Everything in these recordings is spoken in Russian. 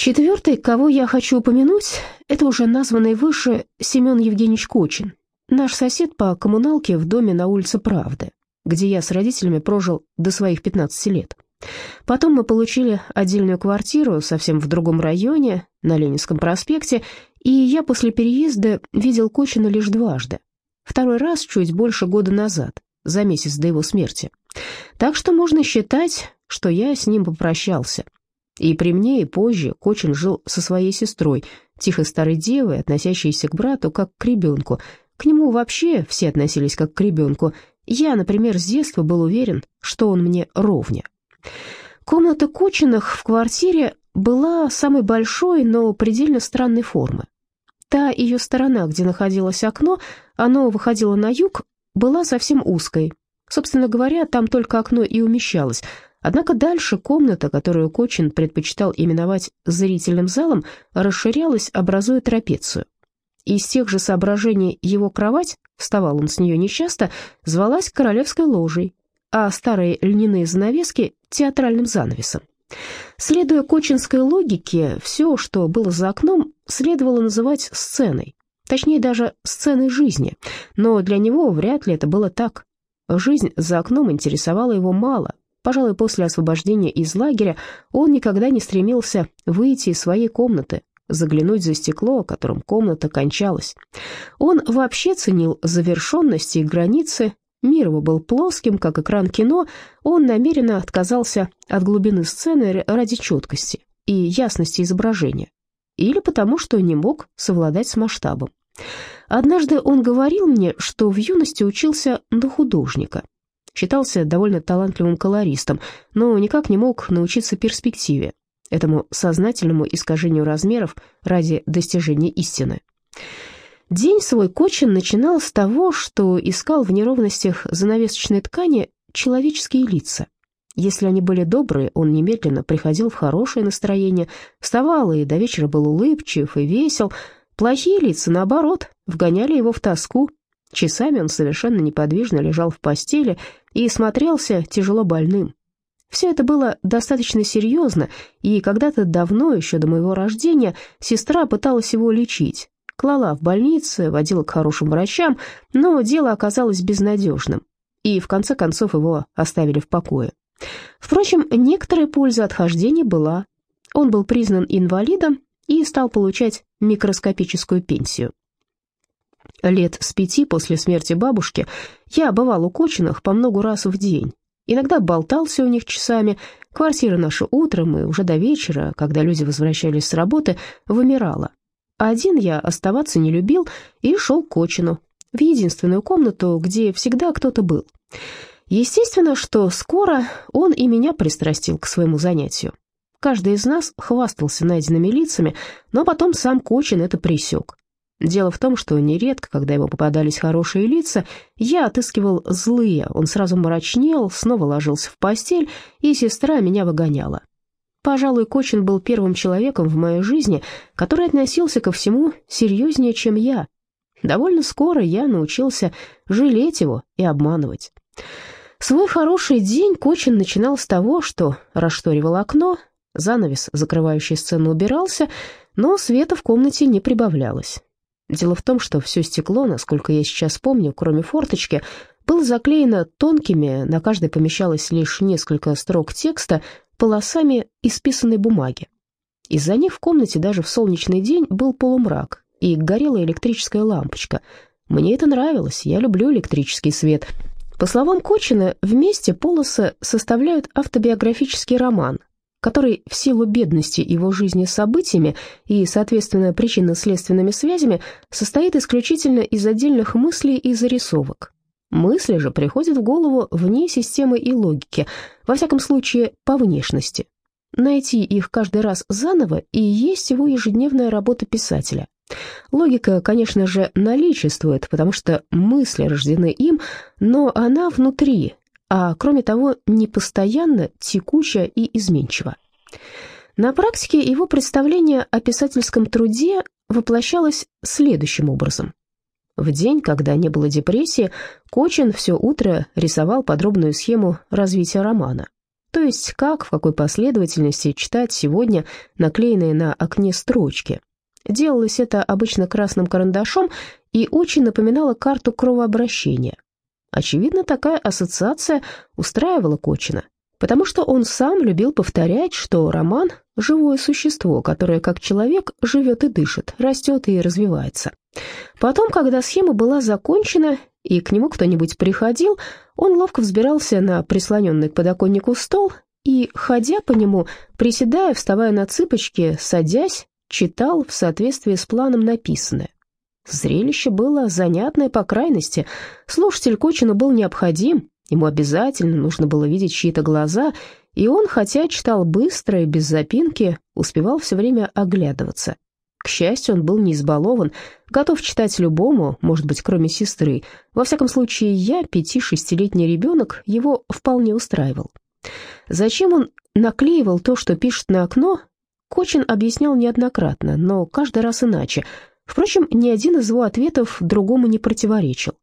Четвертый, кого я хочу упомянуть, это уже названный выше Семен Евгеньевич Кочин, наш сосед по коммуналке в доме на улице Правды, где я с родителями прожил до своих 15 лет. Потом мы получили отдельную квартиру совсем в другом районе, на Ленинском проспекте, и я после переезда видел Кочина лишь дважды. Второй раз чуть больше года назад, за месяц до его смерти. Так что можно считать, что я с ним попрощался. И при мне, и позже Кочин жил со своей сестрой, тихой старой девой, относящейся к брату как к ребенку. К нему вообще все относились как к ребенку. Я, например, с детства был уверен, что он мне ровня. Комната Кочиных в квартире была самой большой, но предельно странной формы. Та ее сторона, где находилось окно, оно выходило на юг, была совсем узкой. Собственно говоря, там только окно и умещалось. Однако дальше комната, которую Кочин предпочитал именовать зрительным залом, расширялась, образуя трапецию. Из тех же соображений его кровать, вставал он с нее нечасто, звалась королевской ложей, а старые льняные занавески — театральным занавесом. Следуя кочинской логике, все, что было за окном, следовало называть сценой, точнее даже сценой жизни, но для него вряд ли это было так. Жизнь за окном интересовала его мало. Пожалуй, после освобождения из лагеря он никогда не стремился выйти из своей комнаты, заглянуть за стекло, которым комната кончалась. Он вообще ценил завершенности и границы, Мир его был плоским, как экран кино, он намеренно отказался от глубины сцены ради четкости и ясности изображения, или потому что не мог совладать с масштабом. Однажды он говорил мне, что в юности учился на художника, считался довольно талантливым колористом, но никак не мог научиться перспективе, этому сознательному искажению размеров ради достижения истины. День свой Кочин начинал с того, что искал в неровностях занавесочной ткани человеческие лица. Если они были добрые, он немедленно приходил в хорошее настроение, вставал и до вечера был улыбчив и весел. Плохие лица, наоборот, вгоняли его в тоску. Часами он совершенно неподвижно лежал в постели и смотрелся тяжело больным. Все это было достаточно серьезно, и когда-то давно, еще до моего рождения, сестра пыталась его лечить, клала в больнице, водила к хорошим врачам, но дело оказалось безнадежным, и в конце концов его оставили в покое. Впрочем, некоторая польза от хождения была. Он был признан инвалидом и стал получать микроскопическую пенсию. Лет с пяти после смерти бабушки я бывал у Кочиных по много раз в день. Иногда болтался у них часами. Квартира наша утром и уже до вечера, когда люди возвращались с работы, вымирала. Один я оставаться не любил и шел к Кочину, в единственную комнату, где всегда кто-то был. Естественно, что скоро он и меня пристрастил к своему занятию. Каждый из нас хвастался найденными лицами, но потом сам Кочин это пресек. Дело в том, что нередко, когда ему попадались хорошие лица, я отыскивал злые, он сразу мрачнел, снова ложился в постель, и сестра меня выгоняла. Пожалуй, Кочин был первым человеком в моей жизни, который относился ко всему серьезнее, чем я. Довольно скоро я научился жалеть его и обманывать. Свой хороший день Кочин начинал с того, что расшторивал окно, занавес, закрывающий сцену, убирался, но света в комнате не прибавлялось. Дело в том, что все стекло, насколько я сейчас помню, кроме форточки, было заклеено тонкими, на каждой помещалось лишь несколько строк текста, полосами исписанной бумаги. Из-за них в комнате даже в солнечный день был полумрак, и горела электрическая лампочка. Мне это нравилось, я люблю электрический свет. По словам Кочина, вместе полосы составляют автобиографический роман, который в силу бедности его жизни событиями и, соответственно, причинно-следственными связями состоит исключительно из отдельных мыслей и зарисовок. Мысли же приходят в голову вне системы и логики, во всяком случае, по внешности. Найти их каждый раз заново и есть его ежедневная работа писателя. Логика, конечно же, наличествует, потому что мысли рождены им, но она внутри, а кроме того, непостоянно, текуча и изменчива. На практике его представление о писательском труде воплощалось следующим образом. В день, когда не было депрессии, Кочин все утро рисовал подробную схему развития романа. То есть, как, в какой последовательности читать сегодня наклеенные на окне строчки. Делалось это обычно красным карандашом и очень напоминало карту кровообращения. Очевидно, такая ассоциация устраивала Кочина, потому что он сам любил повторять, что роман — живое существо, которое, как человек, живет и дышит, растет и развивается. Потом, когда схема была закончена, и к нему кто-нибудь приходил, он ловко взбирался на прислоненный к подоконнику стол и, ходя по нему, приседая, вставая на цыпочки, садясь, читал в соответствии с планом написанное. Зрелище было занятное по крайности. Слушатель Кочину был необходим, ему обязательно нужно было видеть чьи-то глаза, и он, хотя читал быстро и без запинки, успевал все время оглядываться. К счастью, он был не избалован, готов читать любому, может быть, кроме сестры. Во всяком случае, я, пяти-шестилетний ребенок, его вполне устраивал. Зачем он наклеивал то, что пишет на окно, Кочин объяснял неоднократно, но каждый раз иначе. Впрочем, ни один из его ответов другому не противоречил.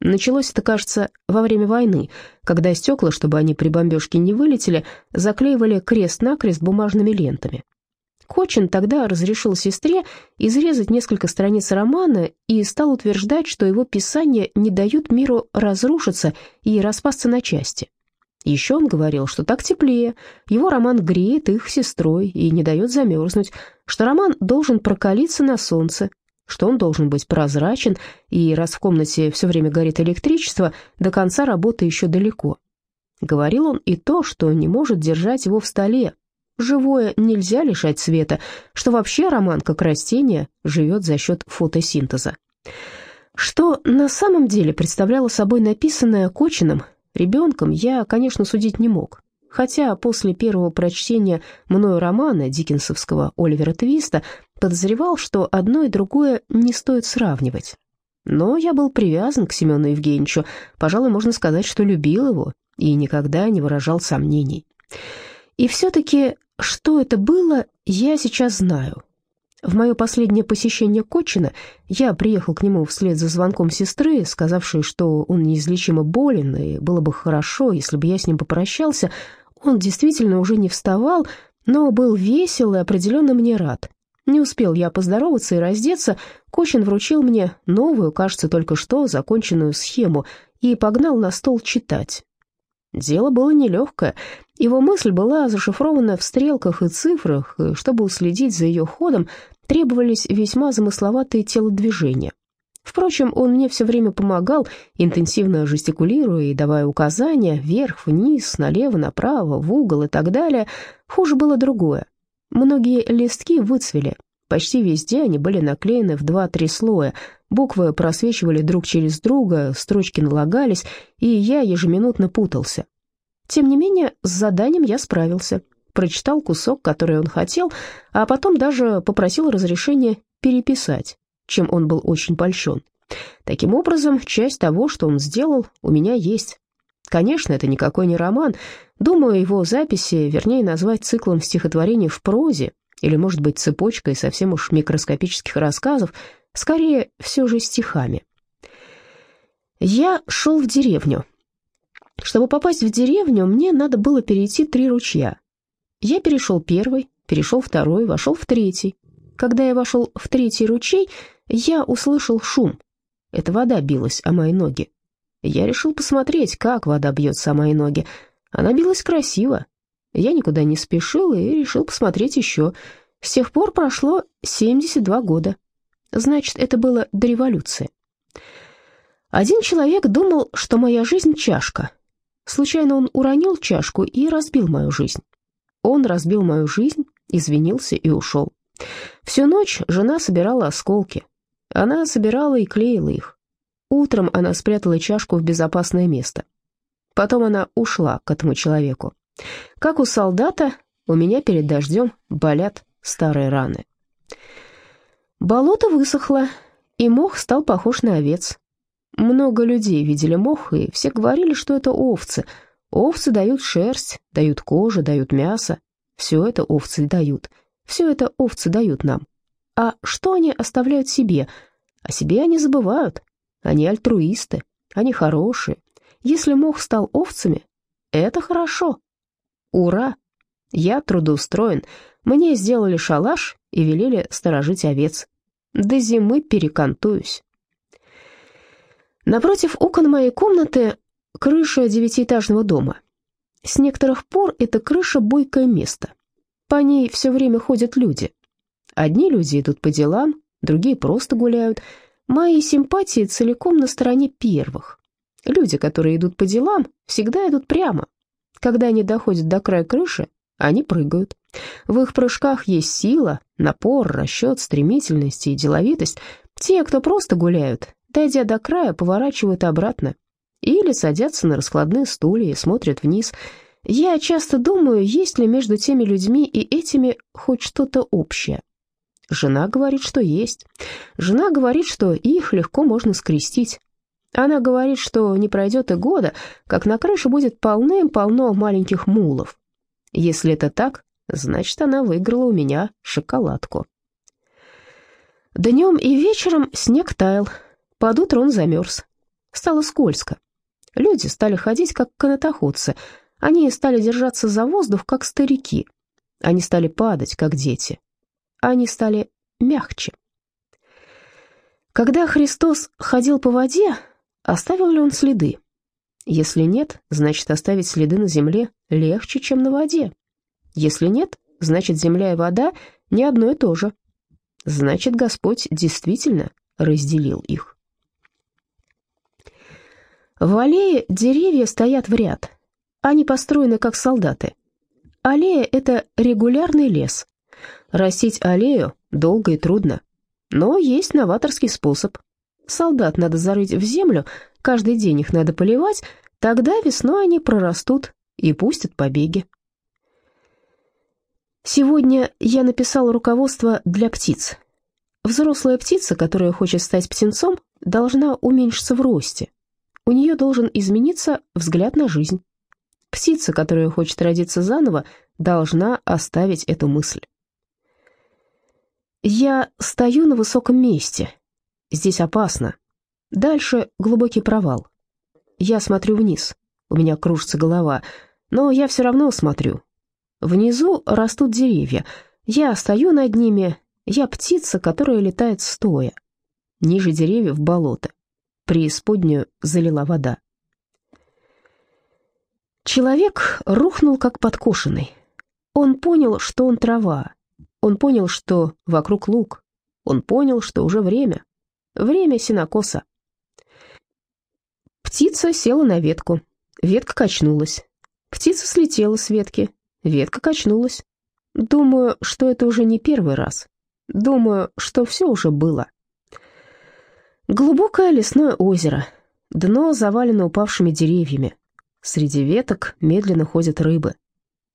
Началось это, кажется, во время войны, когда стекла, чтобы они при бомбежке не вылетели, заклеивали крест-накрест бумажными лентами. Кочин тогда разрешил сестре изрезать несколько страниц романа и стал утверждать, что его писания не дают миру разрушиться и распасться на части. Еще он говорил, что так теплее, его роман греет их сестрой и не дает замерзнуть, что роман должен прокалиться на солнце, что он должен быть прозрачен, и раз в комнате все время горит электричество, до конца работы еще далеко. Говорил он и то, что не может держать его в столе, Живое нельзя лишать света, что вообще роман, как растение, живет за счет фотосинтеза. Что на самом деле представляло собой написанное Кочиным, ребенком, я, конечно, судить не мог. Хотя после первого прочтения мною романа диккенсовского Оливера Твиста подозревал, что одно и другое не стоит сравнивать. Но я был привязан к Семену Евгеньевичу, пожалуй, можно сказать, что любил его и никогда не выражал сомнений. И все-таки что это было, я сейчас знаю. В мое последнее посещение Кочина я приехал к нему вслед за звонком сестры, сказавшей, что он неизлечимо болен, и было бы хорошо, если бы я с ним попрощался. Он действительно уже не вставал, но был весел и определенно мне рад. Не успел я поздороваться и раздеться, Кочин вручил мне новую, кажется, только что законченную схему и погнал на стол читать. Дело было нелегкое. Его мысль была зашифрована в стрелках и цифрах, и чтобы уследить за ее ходом, требовались весьма замысловатые телодвижения. Впрочем, он мне все время помогал, интенсивно жестикулируя и давая указания вверх, вниз, налево, направо, в угол и так далее. Хуже было другое. Многие листки выцвели. Почти везде они были наклеены в два-три слоя, Буквы просвечивали друг через друга, строчки налагались, и я ежеминутно путался. Тем не менее, с заданием я справился. Прочитал кусок, который он хотел, а потом даже попросил разрешения переписать, чем он был очень польщен. Таким образом, часть того, что он сделал, у меня есть. Конечно, это никакой не роман. Думаю, его записи, вернее, назвать циклом стихотворений в прозе, или, может быть, цепочкой совсем уж микроскопических рассказов — скорее все же стихами. Я шел в деревню. Чтобы попасть в деревню, мне надо было перейти три ручья. Я перешел первый, перешел второй, вошел в третий. Когда я вошел в третий ручей, я услышал шум. Это вода билась о мои ноги. Я решил посмотреть, как вода бьется о ноги. Она билась красиво. Я никуда не спешил и решил посмотреть еще. С тех пор прошло 72 года. Значит, это было до революции. Один человек думал, что моя жизнь — чашка. Случайно он уронил чашку и разбил мою жизнь. Он разбил мою жизнь, извинился и ушел. Всю ночь жена собирала осколки. Она собирала и клеила их. Утром она спрятала чашку в безопасное место. Потом она ушла к этому человеку. Как у солдата, у меня перед дождем болят старые раны. Болото высохло, и мох стал похож на овец. Много людей видели мох, и все говорили, что это овцы. Овцы дают шерсть, дают кожу, дают мясо. Все это овцы дают. Все это овцы дают нам. А что они оставляют себе? О себе они забывают. Они альтруисты, они хорошие. Если мох стал овцами, это хорошо. Ура! Я трудоустроен. Мне сделали шалаш и велели сторожить овец. До зимы перекантуюсь. Напротив окон моей комнаты крыша девятиэтажного дома. С некоторых пор эта крыша бойкое место. По ней все время ходят люди. Одни люди идут по делам, другие просто гуляют. Мои симпатии целиком на стороне первых. Люди, которые идут по делам, всегда идут прямо. Когда они доходят до края крыши, они прыгают. В их прыжках есть сила, напор, расчет, стремительность и деловитость. Те, кто просто гуляют, дойдя до края, поворачивают обратно. Или садятся на раскладные стулья и смотрят вниз. Я часто думаю, есть ли между теми людьми и этими хоть что-то общее. Жена говорит, что есть. Жена говорит, что их легко можно скрестить. Она говорит, что не пройдет и года, как на крыше будет полным-полно маленьких мулов. Если это так, значит, она выиграла у меня шоколадку. Днем и вечером снег таял, под утро он замерз. Стало скользко. Люди стали ходить, как канатоходцы. Они стали держаться за воздух, как старики. Они стали падать, как дети. Они стали мягче. Когда Христос ходил по воде, Оставил ли он следы? Если нет, значит оставить следы на земле легче, чем на воде. Если нет, значит земля и вода не одно и то же. Значит, Господь действительно разделил их. В аллее деревья стоят в ряд. Они построены как солдаты. Аллея — это регулярный лес. Растить аллею долго и трудно. Но есть новаторский способ — солдат надо зарыть в землю, каждый день их надо поливать, тогда весной они прорастут и пустят побеги. Сегодня я написал руководство для птиц. Взрослая птица, которая хочет стать птенцом, должна уменьшиться в росте. У нее должен измениться взгляд на жизнь. Птица, которая хочет родиться заново, должна оставить эту мысль. Я стою на высоком месте, Здесь опасно. Дальше глубокий провал. Я смотрю вниз. У меня кружится голова, но я все равно смотрю. Внизу растут деревья. Я стою над ними. Я птица, которая летает стоя. Ниже деревьев болото. Преисподнюю залила вода. Человек рухнул как подкошенный. Он понял, что он трава. Он понял, что вокруг луг. Он понял, что уже время. Время синокоса. Птица села на ветку. Ветка качнулась. Птица слетела с ветки. Ветка качнулась. Думаю, что это уже не первый раз. Думаю, что все уже было. Глубокое лесное озеро. Дно завалено упавшими деревьями. Среди веток медленно ходят рыбы.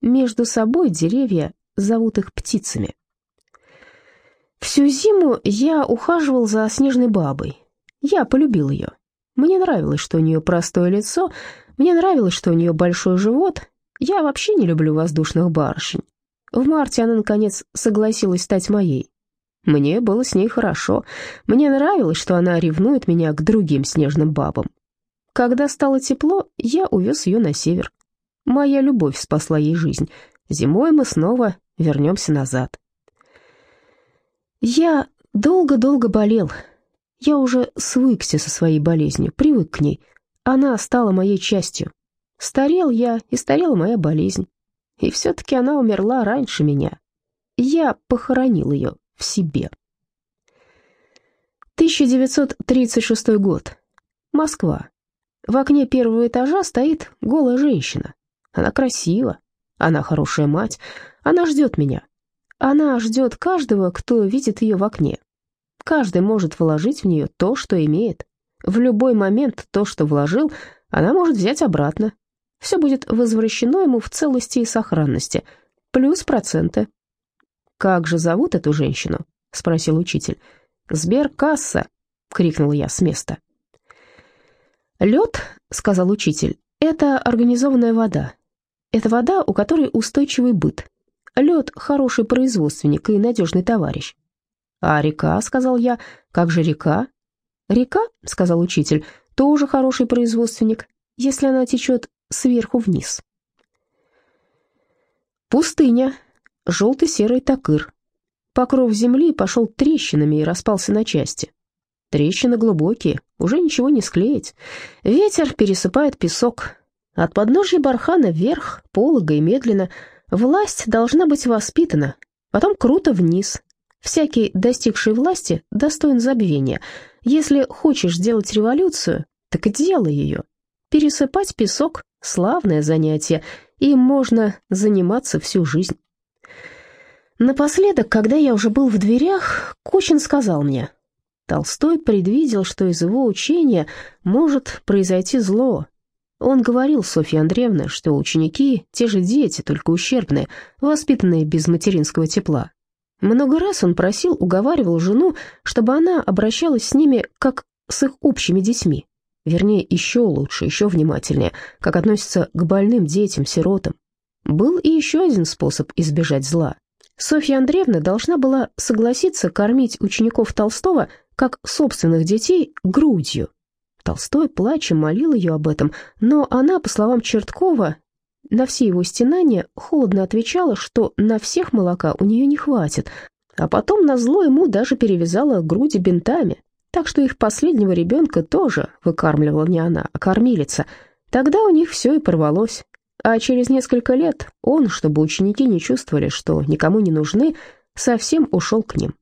Между собой деревья зовут их птицами. Всю зиму я ухаживал за снежной бабой. Я полюбил ее. Мне нравилось, что у нее простое лицо, мне нравилось, что у нее большой живот. Я вообще не люблю воздушных барышень. В марте она, наконец, согласилась стать моей. Мне было с ней хорошо. Мне нравилось, что она ревнует меня к другим снежным бабам. Когда стало тепло, я увез ее на север. Моя любовь спасла ей жизнь. Зимой мы снова вернемся назад. Я долго-долго болел. Я уже свыкся со своей болезнью, привык к ней. Она стала моей частью. Старел я, и старела моя болезнь. И все-таки она умерла раньше меня. Я похоронил ее в себе. 1936 год. Москва. В окне первого этажа стоит голая женщина. Она красива, она хорошая мать, она ждет меня. Она ждет каждого, кто видит ее в окне. Каждый может вложить в нее то, что имеет. В любой момент то, что вложил, она может взять обратно. Все будет возвращено ему в целости и сохранности, плюс проценты. «Как же зовут эту женщину?» — спросил учитель. «Сберкасса!» — крикнул я с места. «Лед», — сказал учитель, — «это организованная вода. Это вода, у которой устойчивый быт. Лед — хороший производственник и надежный товарищ. «А река?» — сказал я. «Как же река?» «Река?» — сказал учитель. «Тоже хороший производственник, если она течет сверху вниз». Пустыня, желто-серый такыр. Покров земли пошел трещинами и распался на части. Трещины глубокие, уже ничего не склеить. Ветер пересыпает песок. От подножья бархана вверх, полого и медленно. Власть должна быть воспитана, потом круто вниз. Всякий, достигший власти, достоин забвения. Если хочешь сделать революцию, так и делай ее. Пересыпать песок — славное занятие, им можно заниматься всю жизнь. Напоследок, когда я уже был в дверях, Кучин сказал мне, Толстой предвидел, что из его учения может произойти зло. Он говорил Софье Андреевне, что ученики — те же дети, только ущербные, воспитанные без материнского тепла. Много раз он просил, уговаривал жену, чтобы она обращалась с ними как с их общими детьми. Вернее, еще лучше, еще внимательнее, как относится к больным детям, сиротам. Был и еще один способ избежать зла. Софья Андреевна должна была согласиться кормить учеников Толстого как собственных детей, грудью. Толстой, плача, молил ее об этом, но она, по словам Черткова, на все его стенания холодно отвечала, что на всех молока у нее не хватит, а потом на зло ему даже перевязала груди бинтами, так что их последнего ребенка тоже выкармливала не она, а кормилица. Тогда у них все и порвалось. А через несколько лет он, чтобы ученики не чувствовали, что никому не нужны, совсем ушел к ним.